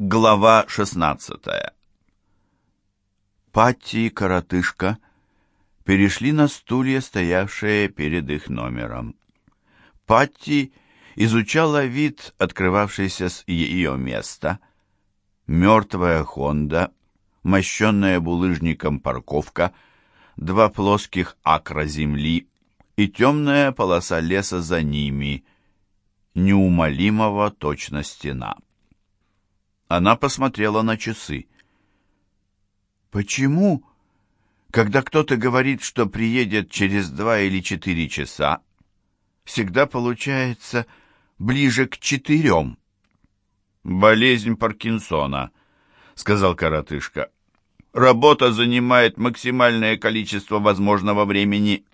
Глава 16 Патти и коротышка перешли на стулья, стоявшие перед их номером. Патти изучала вид, открывавшийся с ее места. Мертвая Хонда, мощенная булыжником парковка, два плоских акра земли и темная полоса леса за ними, неумолимого точно стена. Она посмотрела на часы. «Почему, когда кто-то говорит, что приедет через два или четыре часа, всегда получается ближе к четырем?» «Болезнь Паркинсона», — сказал коротышка. «Работа занимает максимальное количество возможного времени».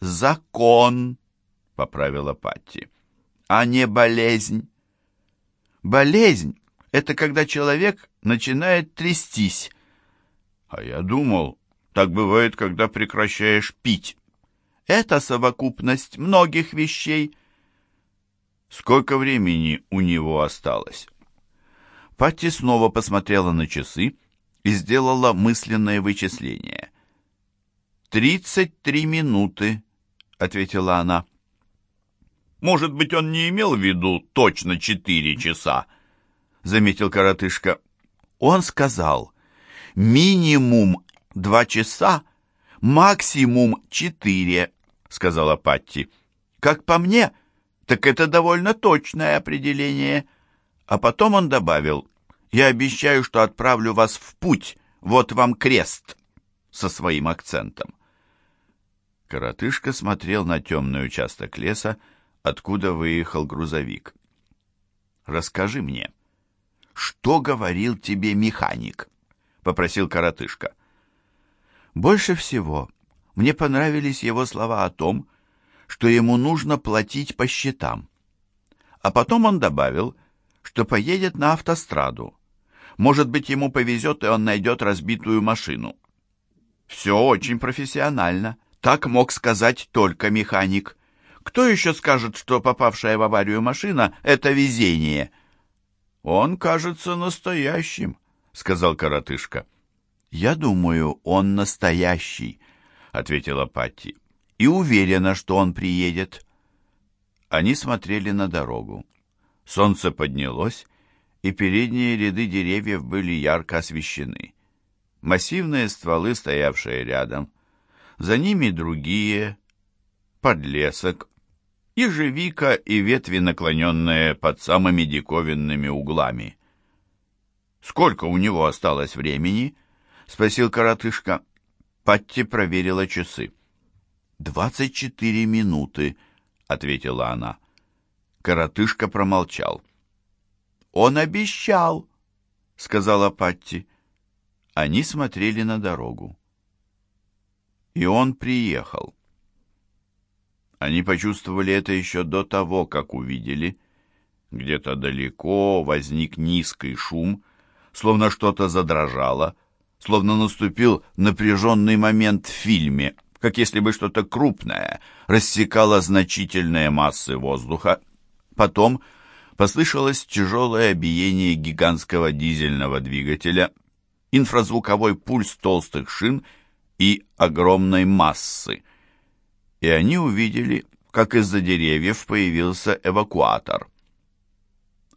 «Закон», — поправила Патти, — «а не болезнь». «Болезнь это когда человек начинает трястись. А я думал, так бывает, когда прекращаешь пить. Это совокупность многих вещей. Сколько времени у него осталось? Патти снова посмотрела на часы и сделала мысленное вычисление. «Тридцать три минуты», — ответила она. «Может быть, он не имел в виду точно четыре часа?» Заметил коротышка. Он сказал, минимум два часа, максимум четыре, сказала Патти. Как по мне, так это довольно точное определение. А потом он добавил, я обещаю, что отправлю вас в путь, вот вам крест, со своим акцентом. Коротышка смотрел на темный участок леса, откуда выехал грузовик. «Расскажи мне», «Что говорил тебе механик?» — попросил коротышка. Больше всего мне понравились его слова о том, что ему нужно платить по счетам. А потом он добавил, что поедет на автостраду. Может быть, ему повезет, и он найдет разбитую машину. Все очень профессионально. Так мог сказать только механик. Кто еще скажет, что попавшая в аварию машина — это везение — «Он кажется настоящим», — сказал коротышка. «Я думаю, он настоящий», — ответила Патти. «И уверена, что он приедет». Они смотрели на дорогу. Солнце поднялось, и передние ряды деревьев были ярко освещены. Массивные стволы, стоявшие рядом. За ними другие, подлесок, ежевика и ветви, наклоненные под самыми диковинными углами. «Сколько у него осталось времени?» — спросил коротышка. Патти проверила часы. «Двадцать четыре минуты», — ответила она. Коротышка промолчал. «Он обещал», — сказала Патти. Они смотрели на дорогу. И он приехал. Они почувствовали это еще до того, как увидели. Где-то далеко возник низкий шум, словно что-то задрожало, словно наступил напряженный момент в фильме, как если бы что-то крупное рассекало значительные массы воздуха. Потом послышалось тяжелое биение гигантского дизельного двигателя, инфразвуковой пульс толстых шин и огромной массы — и они увидели, как из-за деревьев появился эвакуатор.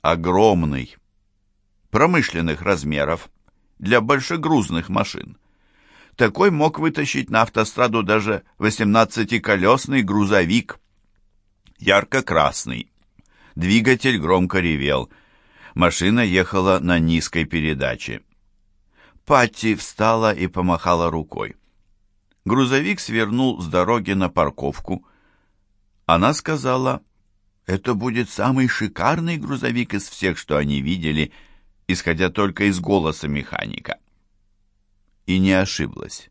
Огромный, промышленных размеров, для большегрузных машин. Такой мог вытащить на автостраду даже 18-колесный грузовик. Ярко-красный. Двигатель громко ревел. Машина ехала на низкой передаче. Патти встала и помахала рукой. Грузовик свернул с дороги на парковку. Она сказала, это будет самый шикарный грузовик из всех, что они видели, исходя только из голоса механика. И не ошиблась.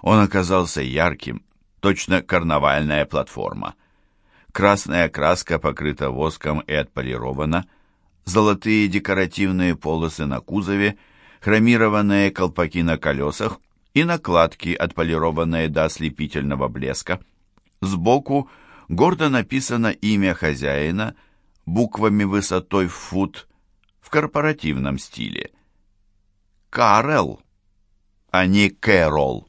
Он оказался ярким, точно карнавальная платформа. Красная краска покрыта воском и отполирована, золотые декоративные полосы на кузове, хромированные колпаки на колесах и накладки, отполированные до ослепительного блеска. Сбоку гордо написано имя хозяина буквами высотой в фут, в корпоративном стиле. Карел, а не Кэрол.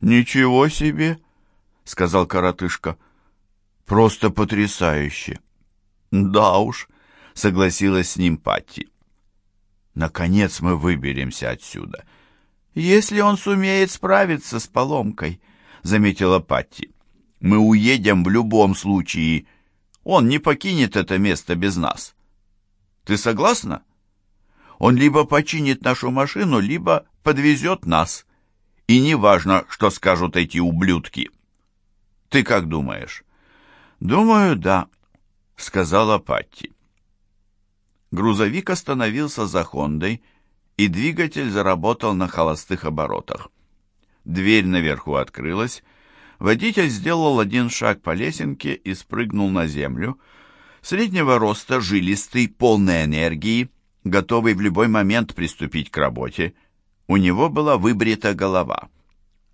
«Ничего себе!» — сказал коротышка. «Просто потрясающе!» «Да уж», — согласилась с ним Патти. «Наконец мы выберемся отсюда». «Если он сумеет справиться с поломкой», — заметила Патти. «Мы уедем в любом случае. Он не покинет это место без нас. Ты согласна? Он либо починит нашу машину, либо подвезет нас. И неважно, что скажут эти ублюдки. Ты как думаешь?» «Думаю, да», — сказала Патти. Грузовик остановился за Хондой, и двигатель заработал на холостых оборотах. Дверь наверху открылась, водитель сделал один шаг по лесенке и спрыгнул на землю. Среднего роста, жилистый, полный энергии, готовый в любой момент приступить к работе. У него была выбрита голова.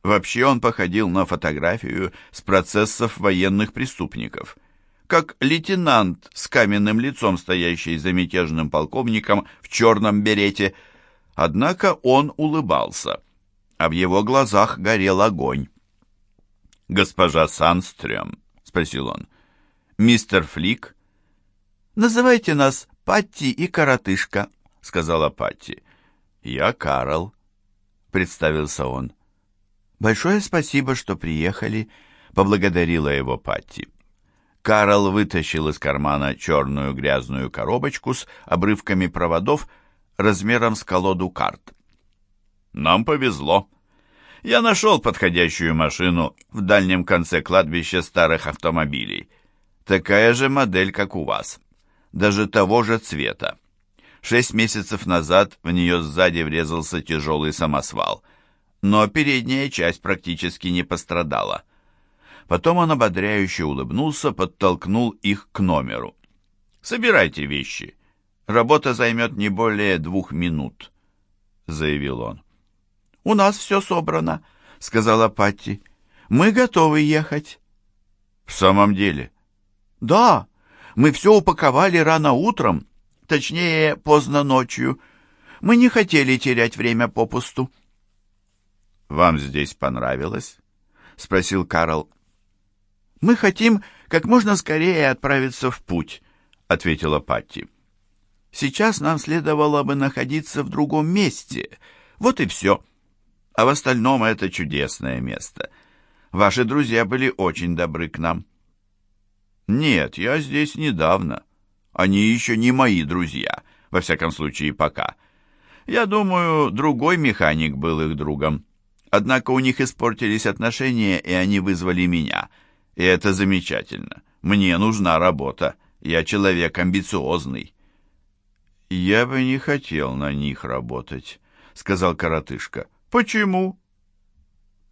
Вообще он походил на фотографию с процессов военных преступников как лейтенант с каменным лицом, стоящий за мятежным полковником в черном берете. Однако он улыбался, а в его глазах горел огонь. «Госпожа Санстрём?» — спросил он. «Мистер Флик?» «Называйте нас Патти и Коротышка», — сказала Патти. «Я Карл», — представился он. «Большое спасибо, что приехали», — поблагодарила его Патти. Карл вытащил из кармана черную грязную коробочку с обрывками проводов размером с колоду карт. «Нам повезло. Я нашел подходящую машину в дальнем конце кладбища старых автомобилей. Такая же модель, как у вас. Даже того же цвета. Шесть месяцев назад в нее сзади врезался тяжелый самосвал, но передняя часть практически не пострадала». Потом он ободряюще улыбнулся, подтолкнул их к номеру. «Собирайте вещи. Работа займет не более двух минут», — заявил он. «У нас все собрано», — сказала Патти. «Мы готовы ехать». «В самом деле?» «Да, мы все упаковали рано утром, точнее, поздно ночью. Мы не хотели терять время попусту». «Вам здесь понравилось?» — спросил Карл. «Мы хотим как можно скорее отправиться в путь», — ответила Патти. «Сейчас нам следовало бы находиться в другом месте. Вот и все. А в остальном это чудесное место. Ваши друзья были очень добры к нам». «Нет, я здесь недавно. Они еще не мои друзья, во всяком случае, пока. Я думаю, другой механик был их другом. Однако у них испортились отношения, и они вызвали меня». И это замечательно. Мне нужна работа. Я человек амбициозный. Я бы не хотел на них работать, сказал коротышка. Почему?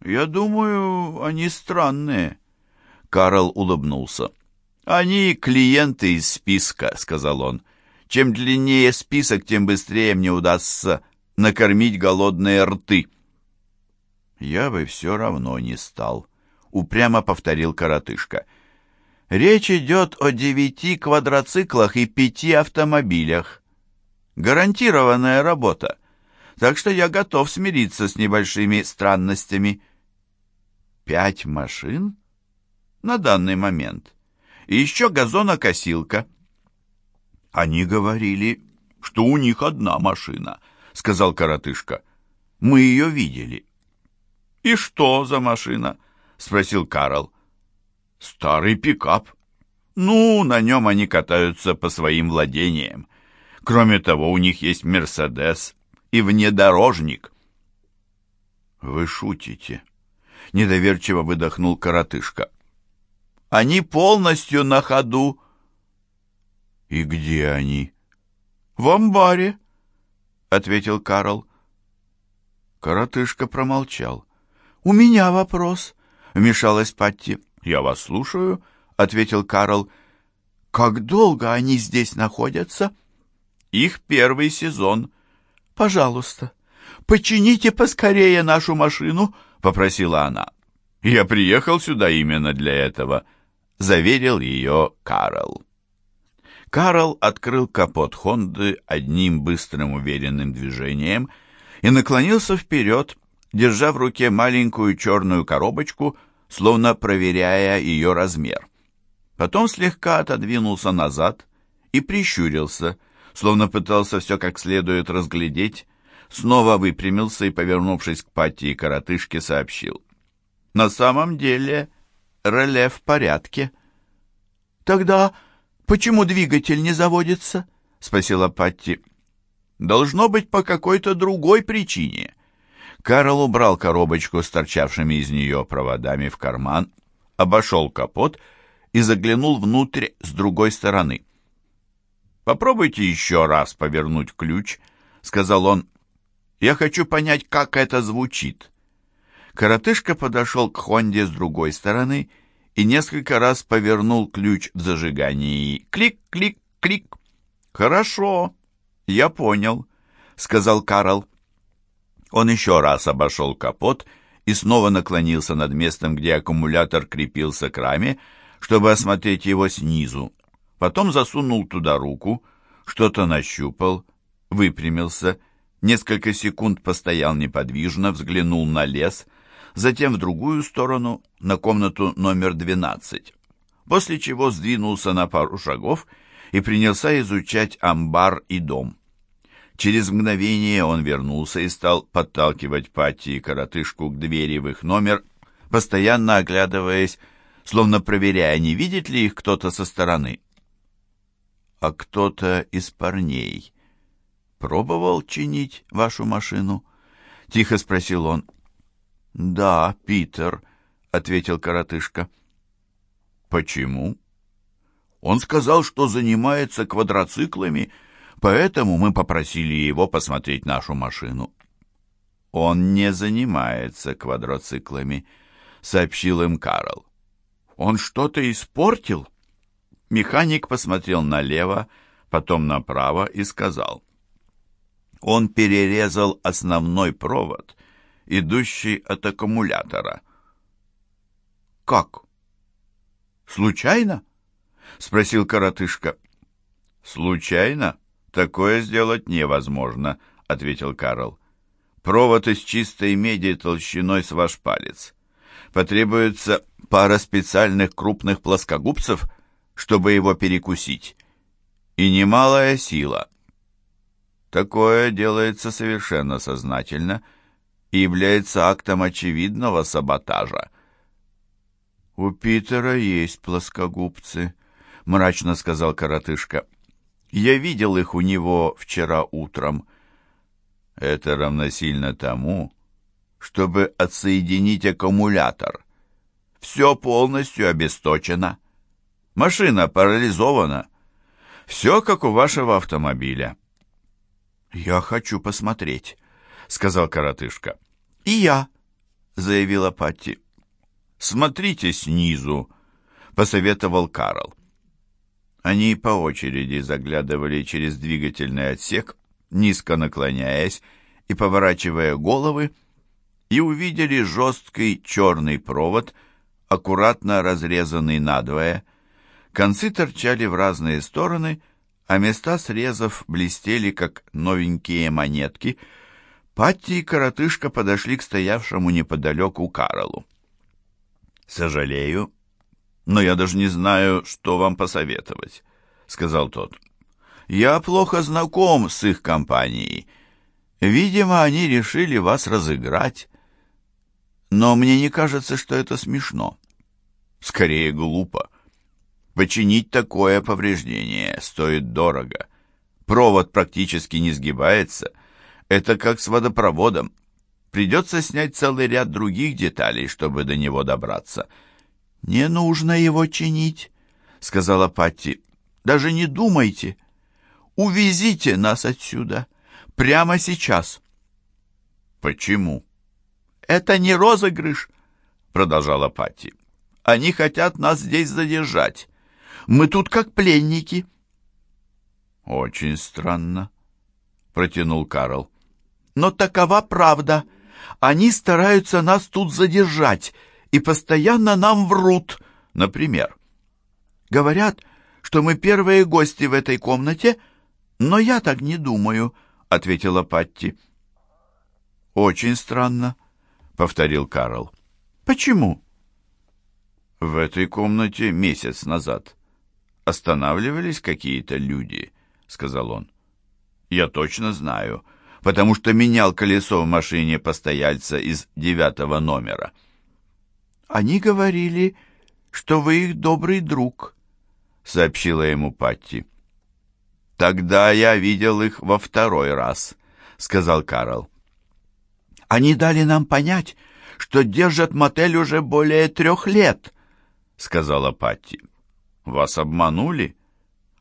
Я думаю, они странные. Карл улыбнулся. Они клиенты из списка, сказал он. Чем длиннее список, тем быстрее мне удастся накормить голодные рты. Я бы все равно не стал, упрямо повторил коротышка. Речь идет о девяти квадроциклах и пяти автомобилях. Гарантированная работа. Так что я готов смириться с небольшими странностями. Пять машин? На данный момент. И еще газонокосилка. Они говорили, что у них одна машина, сказал коротышка. Мы ее видели. И что за машина? спросил Карл. Старый пикап. Ну, на нем они катаются по своим владениям. Кроме того, у них есть Мерседес и внедорожник. Вы шутите? Недоверчиво выдохнул коротышка. Они полностью на ходу. И где они? В амбаре, ответил Карл. Коротышка промолчал. «У меня вопрос», — вмешалась Патти. «Я вас слушаю», — ответил Карл. «Как долго они здесь находятся?» «Их первый сезон». «Пожалуйста, почините поскорее нашу машину», — попросила она. «Я приехал сюда именно для этого», — заверил ее Карл. Карл открыл капот Хонды одним быстрым уверенным движением и наклонился вперед, держа в руке маленькую черную коробочку, словно проверяя ее размер. Потом слегка отодвинулся назад и прищурился, словно пытался все как следует разглядеть, снова выпрямился и, повернувшись к Пати и коротышке, сообщил. «На самом деле реле в порядке». «Тогда почему двигатель не заводится?» — спросила Патти. «Должно быть по какой-то другой причине». Карл убрал коробочку с торчавшими из нее проводами в карман, обошел капот и заглянул внутрь с другой стороны. «Попробуйте еще раз повернуть ключ», — сказал он. «Я хочу понять, как это звучит». Коротышка подошел к Хонде с другой стороны и несколько раз повернул ключ в зажигании. Клик-клик-клик. «Хорошо, я понял», — сказал Карл. Он еще раз обошел капот и снова наклонился над местом, где аккумулятор крепился к раме, чтобы осмотреть его снизу. Потом засунул туда руку, что-то нащупал, выпрямился, несколько секунд постоял неподвижно, взглянул на лес, затем в другую сторону, на комнату номер 12, после чего сдвинулся на пару шагов и принялся изучать амбар и дом. Через мгновение он вернулся и стал подталкивать Пати и коротышку к двери в их номер, постоянно оглядываясь, словно проверяя, не видит ли их кто-то со стороны. «А кто-то из парней пробовал чинить вашу машину?» — тихо спросил он. «Да, Питер», — ответил коротышка. «Почему?» «Он сказал, что занимается квадроциклами», Поэтому мы попросили его посмотреть нашу машину. Он не занимается квадроциклами, сообщил им Карл. Он что-то испортил? Механик посмотрел налево, потом направо и сказал. Он перерезал основной провод, идущий от аккумулятора. «Как? Случайно?» — спросил коротышка. «Случайно?» «Такое сделать невозможно», — ответил Карл. «Провод из чистой меди толщиной с ваш палец. Потребуется пара специальных крупных плоскогубцев, чтобы его перекусить. И немалая сила. Такое делается совершенно сознательно и является актом очевидного саботажа. «У Питера есть плоскогубцы», — мрачно сказал коротышка. Я видел их у него вчера утром. Это равносильно тому, чтобы отсоединить аккумулятор. Все полностью обесточено. Машина парализована. Все, как у вашего автомобиля. «Я хочу посмотреть», — сказал коротышка. «И я», — заявила Патти. «Смотрите снизу», — посоветовал Карл. Они по очереди заглядывали через двигательный отсек, низко наклоняясь и поворачивая головы, и увидели жесткий черный провод, аккуратно разрезанный надвое. Концы торчали в разные стороны, а места срезов блестели, как новенькие монетки. Патти и коротышка подошли к стоявшему неподалеку Карлу. «Сожалею, но я даже не знаю, что вам посоветовать», — сказал тот. «Я плохо знаком с их компанией. Видимо, они решили вас разыграть. Но мне не кажется, что это смешно. Скорее, глупо. Починить такое повреждение стоит дорого. Провод практически не сгибается. Это как с водопроводом. Придется снять целый ряд других деталей, чтобы до него добраться». «Не нужно его чинить», — сказала Патти. «Даже не думайте. Увезите нас отсюда. Прямо сейчас». «Почему?» «Это не розыгрыш», — продолжала Патти. «Они хотят нас здесь задержать. Мы тут как пленники». «Очень странно», — протянул Карл. «Но такова правда. Они стараются нас тут задержать» и постоянно нам врут. Например, говорят, что мы первые гости в этой комнате, но я так не думаю», — ответила Патти. «Очень странно», — повторил Карл. «Почему?» «В этой комнате месяц назад останавливались какие-то люди», — сказал он. «Я точно знаю, потому что менял колесо в машине постояльца из девятого номера». «Они говорили, что вы их добрый друг», — сообщила ему Патти. «Тогда я видел их во второй раз», — сказал Карл. «Они дали нам понять, что держат мотель уже более трех лет», — сказала Патти. «Вас обманули?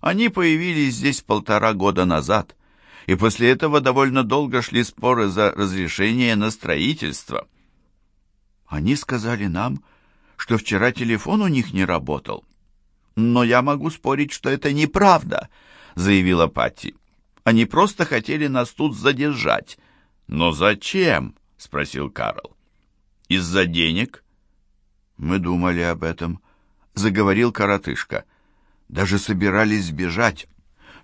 Они появились здесь полтора года назад, и после этого довольно долго шли споры за разрешение на строительство». «Они сказали нам, что вчера телефон у них не работал. Но я могу спорить, что это неправда, заявила Патти. Они просто хотели нас тут задержать. Но зачем? спросил Карл. Из-за денег? Мы думали об этом, заговорил коротышка. Даже собирались сбежать.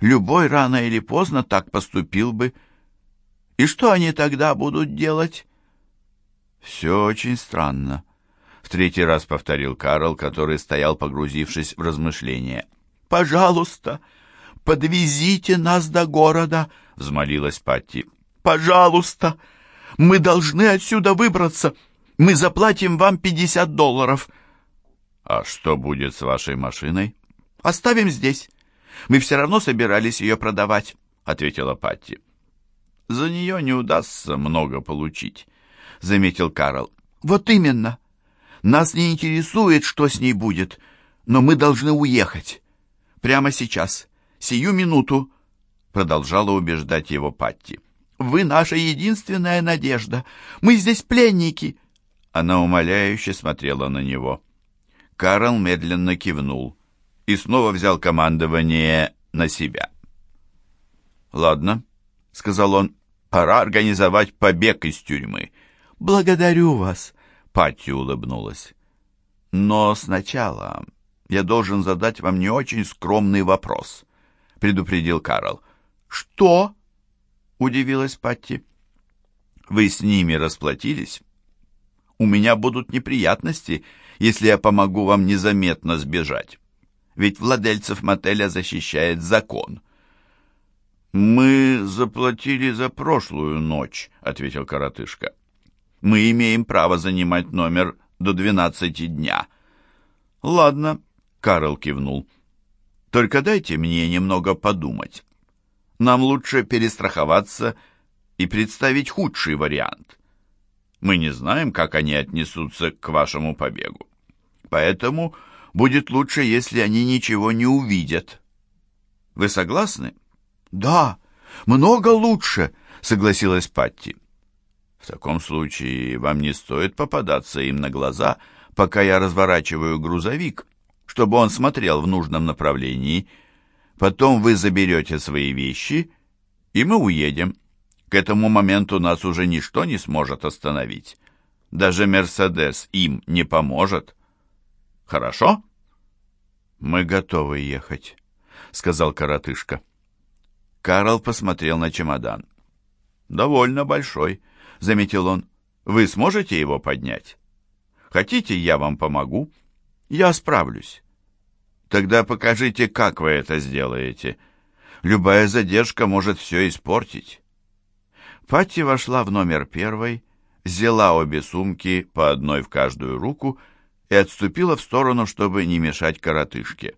Любой рано или поздно так поступил бы. И что они тогда будут делать? Все очень странно. В третий раз повторил Карл, который стоял, погрузившись в размышления. «Пожалуйста, подвезите нас до города!» — взмолилась Патти. «Пожалуйста! Мы должны отсюда выбраться! Мы заплатим вам пятьдесят долларов!» «А что будет с вашей машиной?» «Оставим здесь. Мы все равно собирались ее продавать», — ответила Патти. «За нее не удастся много получить», — заметил Карл. «Вот именно. Нас не интересует, что с ней будет, но мы должны уехать. Прямо сейчас, сию минуту, продолжала убеждать его Патти. Вы наша единственная надежда. Мы здесь пленники. Она умоляюще смотрела на него. Карл медленно кивнул и снова взял командование на себя. «Ладно», — сказал он, — «пора организовать побег из тюрьмы». «Благодарю вас», Патти улыбнулась. «Но сначала я должен задать вам не очень скромный вопрос», — предупредил Карл. «Что?» — удивилась Патти. «Вы с ними расплатились? У меня будут неприятности, если я помогу вам незаметно сбежать. Ведь владельцев мотеля защищает закон». «Мы заплатили за прошлую ночь», — ответил коротышка мы имеем право занимать номер до двенадцати дня». «Ладно», — Карл кивнул. «Только дайте мне немного подумать. Нам лучше перестраховаться и представить худший вариант. Мы не знаем, как они отнесутся к вашему побегу. Поэтому будет лучше, если они ничего не увидят. Вы согласны?» «Да, много лучше», — согласилась Патти. В таком случае вам не стоит попадаться им на глаза, пока я разворачиваю грузовик, чтобы он смотрел в нужном направлении. Потом вы заберете свои вещи, и мы уедем. К этому моменту нас уже ничто не сможет остановить. Даже Мерседес им не поможет. Хорошо? Мы готовы ехать, сказал коротышка. Карл посмотрел на чемодан. Довольно большой. — заметил он. «Вы сможете его поднять? Хотите, я вам помогу? Я справлюсь». «Тогда покажите, как вы это сделаете. Любая задержка может все испортить». Патти вошла в номер первой, взяла обе сумки, по одной в каждую руку, и отступила в сторону, чтобы не мешать коротышке.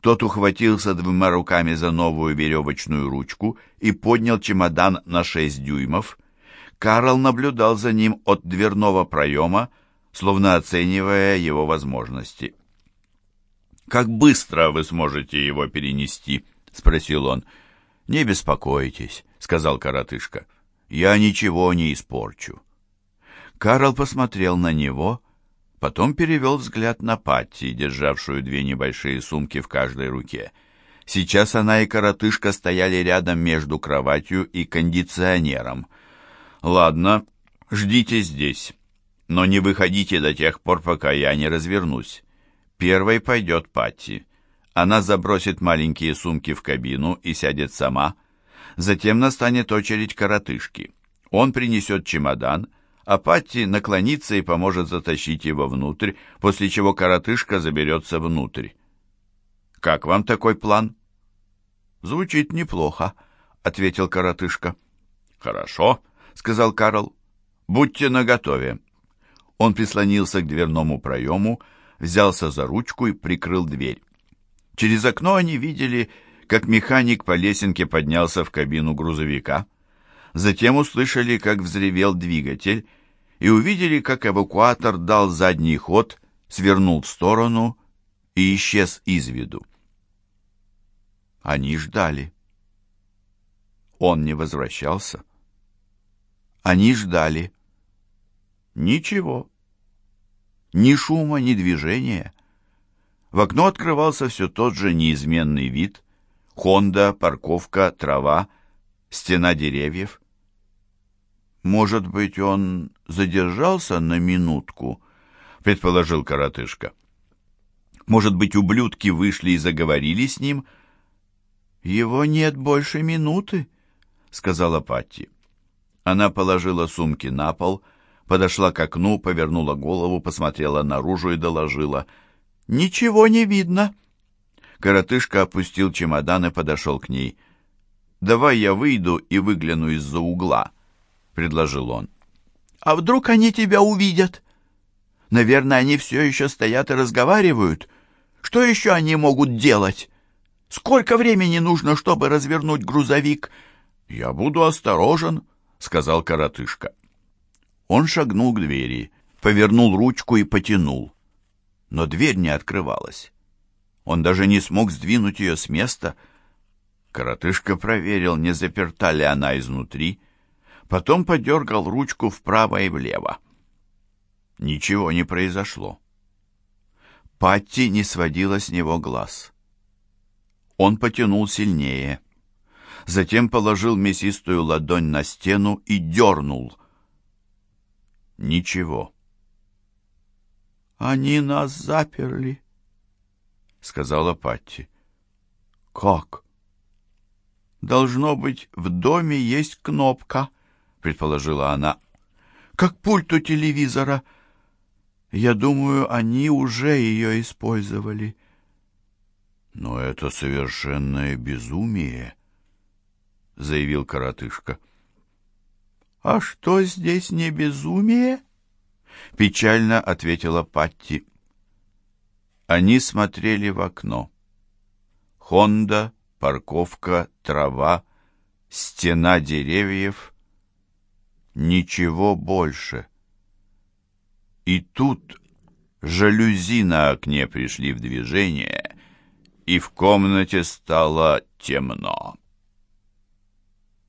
Тот ухватился двумя руками за новую веревочную ручку и поднял чемодан на шесть дюймов, Карл наблюдал за ним от дверного проема, словно оценивая его возможности. «Как быстро вы сможете его перенести?» — спросил он. «Не беспокойтесь», — сказал коротышка. «Я ничего не испорчу». Карл посмотрел на него, потом перевел взгляд на Патти, державшую две небольшие сумки в каждой руке. Сейчас она и коротышка стояли рядом между кроватью и кондиционером — «Ладно, ждите здесь, но не выходите до тех пор, пока я не развернусь. Первой пойдет Патти. Она забросит маленькие сумки в кабину и сядет сама. Затем настанет очередь коротышки. Он принесет чемодан, а Патти наклонится и поможет затащить его внутрь, после чего коротышка заберется внутрь. «Как вам такой план?» «Звучит неплохо», — ответил коротышка. «Хорошо», — сказал Карл. «Будьте наготове». Он прислонился к дверному проему, взялся за ручку и прикрыл дверь. Через окно они видели, как механик по лесенке поднялся в кабину грузовика. Затем услышали, как взревел двигатель, и увидели, как эвакуатор дал задний ход, свернул в сторону и исчез из виду. Они ждали. Он не возвращался. Они ждали. Ничего. Ни шума, ни движения. В окно открывался все тот же неизменный вид. Хонда, парковка, трава, стена деревьев. «Может быть, он задержался на минутку?» — предположил коротышка. «Может быть, ублюдки вышли и заговорили с ним?» «Его нет больше минуты», — сказала Патти. Она положила сумки на пол, подошла к окну, повернула голову, посмотрела наружу и доложила — «Ничего не видно». Коротышка опустил чемодан и подошел к ней. «Давай я выйду и выгляну из-за угла», — предложил он. «А вдруг они тебя увидят? Наверное, они все еще стоят и разговаривают. Что еще они могут делать? Сколько времени нужно, чтобы развернуть грузовик?» «Я буду осторожен», — сказал коротышка. Он шагнул к двери, повернул ручку и потянул но дверь не открывалась. Он даже не смог сдвинуть ее с места. Коротышка проверил, не заперта ли она изнутри, потом подергал ручку вправо и влево. Ничего не произошло. Патти не сводила с него глаз. Он потянул сильнее. Затем положил мясистую ладонь на стену и дернул. Ничего. «Они нас заперли», — сказала Патти. «Как?» «Должно быть, в доме есть кнопка», — предположила она. «Как пульт у телевизора. Я думаю, они уже ее использовали». «Но это совершенное безумие», — заявил коротышка. «А что здесь не безумие?» Печально ответила Патти. Они смотрели в окно. Хонда, парковка, трава, стена деревьев. Ничего больше. И тут жалюзи на окне пришли в движение, и в комнате стало темно.